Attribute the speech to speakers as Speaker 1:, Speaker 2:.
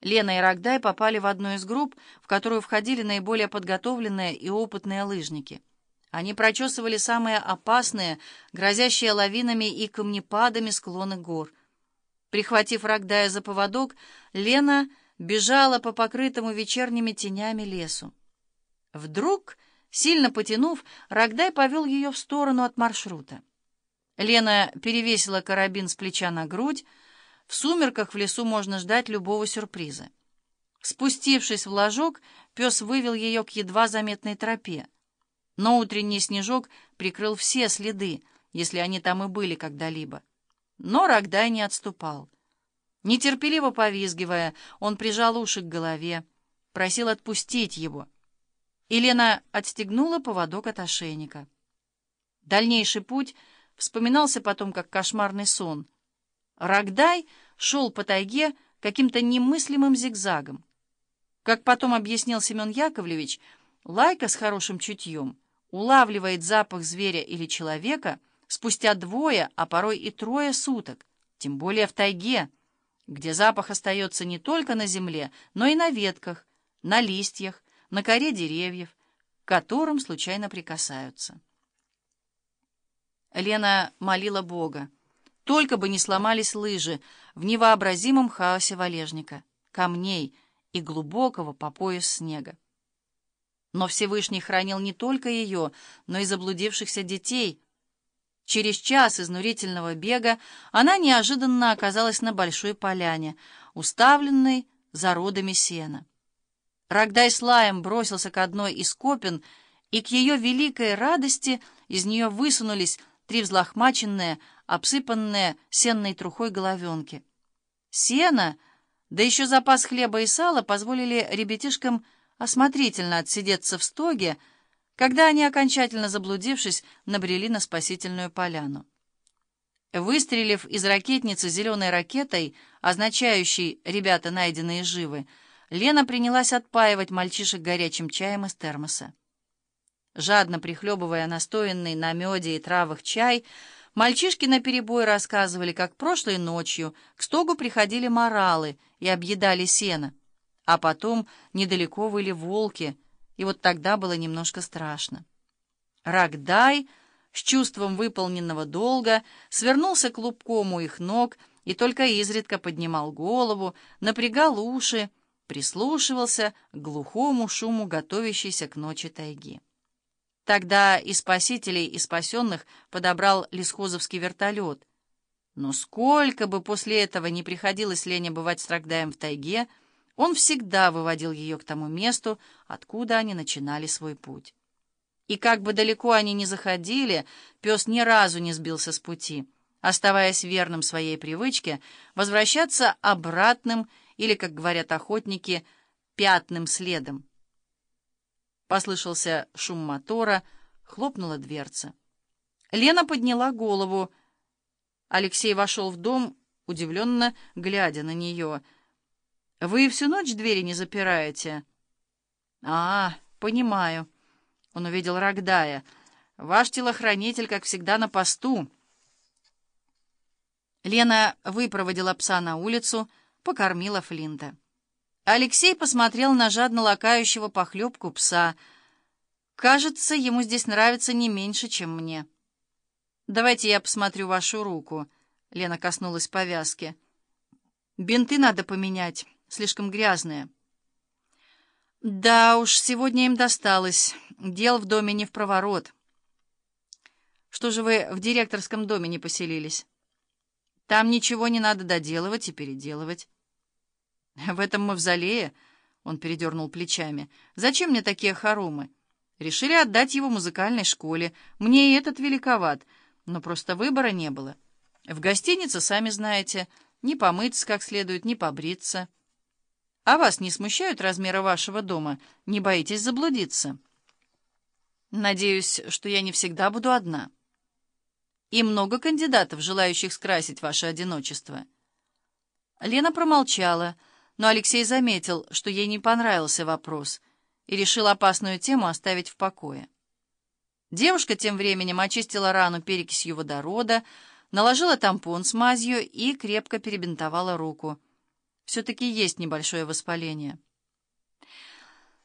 Speaker 1: Лена и Рогдай попали в одну из групп, в которую входили наиболее подготовленные и опытные лыжники. Они прочесывали самые опасные, грозящие лавинами и камнепадами склоны гор. Прихватив Рогдая за поводок, Лена бежала по покрытому вечерними тенями лесу. Вдруг, сильно потянув, Рогдай повел ее в сторону от маршрута. Лена перевесила карабин с плеча на грудь, в сумерках в лесу можно ждать любого сюрприза. Спустившись в ложок, пес вывел ее к едва заметной тропе. Но утренний снежок прикрыл все следы, если они там и были когда-либо. Но Рогдай не отступал. Нетерпеливо повизгивая, он прижал уши к голове, просил отпустить его. Елена отстегнула поводок от ошейника. Дальнейший путь вспоминался потом как кошмарный сон — Рогдай шел по тайге каким-то немыслимым зигзагом. Как потом объяснил Семен Яковлевич, лайка с хорошим чутьем улавливает запах зверя или человека спустя двое, а порой и трое суток, тем более в тайге, где запах остается не только на земле, но и на ветках, на листьях, на коре деревьев, к которым случайно прикасаются. Лена молила Бога. Только бы не сломались лыжи в невообразимом хаосе валежника, камней и глубокого по пояс снега. Но Всевышний хранил не только ее, но и заблудившихся детей. Через час изнурительного бега она неожиданно оказалась на большой поляне, уставленной зародами сена. Рогдай с лаем бросился к одной из копин, и к ее великой радости из нее высунулись три взлохмаченные, обсыпанные сенной трухой головенки. Сено, да еще запас хлеба и сала позволили ребятишкам осмотрительно отсидеться в стоге, когда они, окончательно заблудившись, набрели на спасительную поляну. Выстрелив из ракетницы зеленой ракетой, означающей «ребята найденные живы», Лена принялась отпаивать мальчишек горячим чаем из термоса. Жадно прихлебывая настоянный на меде и травах чай, Мальчишки наперебой рассказывали, как прошлой ночью к стогу приходили моралы и объедали сено, а потом недалеко выли волки, и вот тогда было немножко страшно. Рогдай с чувством выполненного долга свернулся клубком у их ног и только изредка поднимал голову, напрягал уши, прислушивался к глухому шуму готовящейся к ночи тайги. Тогда и спасителей, и спасенных подобрал лесхозовский вертолет. Но сколько бы после этого не приходилось Лене бывать с Рогдаем в тайге, он всегда выводил ее к тому месту, откуда они начинали свой путь. И как бы далеко они ни заходили, пес ни разу не сбился с пути, оставаясь верным своей привычке возвращаться обратным или, как говорят охотники, пятным следом. Послышался шум мотора, хлопнула дверца. Лена подняла голову. Алексей вошел в дом, удивленно глядя на нее. «Вы всю ночь двери не запираете?» «А, понимаю». Он увидел Рогдая. «Ваш телохранитель, как всегда, на посту». Лена выпроводила пса на улицу, покормила Флинта. Алексей посмотрел на жадно лакающего похлебку пса. «Кажется, ему здесь нравится не меньше, чем мне». «Давайте я посмотрю вашу руку», — Лена коснулась повязки. «Бинты надо поменять, слишком грязные». «Да уж, сегодня им досталось. Дел в доме не в проворот». «Что же вы в директорском доме не поселились?» «Там ничего не надо доделывать и переделывать». «В этом мавзолее?» — он передернул плечами. «Зачем мне такие хоромы? Решили отдать его музыкальной школе. Мне и этот великоват, но просто выбора не было. В гостинице, сами знаете, не помыться как следует, не побриться. А вас не смущают размеры вашего дома? Не боитесь заблудиться?» «Надеюсь, что я не всегда буду одна. И много кандидатов, желающих скрасить ваше одиночество». Лена промолчала, — но Алексей заметил, что ей не понравился вопрос, и решил опасную тему оставить в покое. Девушка тем временем очистила рану перекисью водорода, наложила тампон с мазью и крепко перебинтовала руку. все-таки есть небольшое воспаление.